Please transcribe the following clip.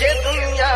ये दुनिया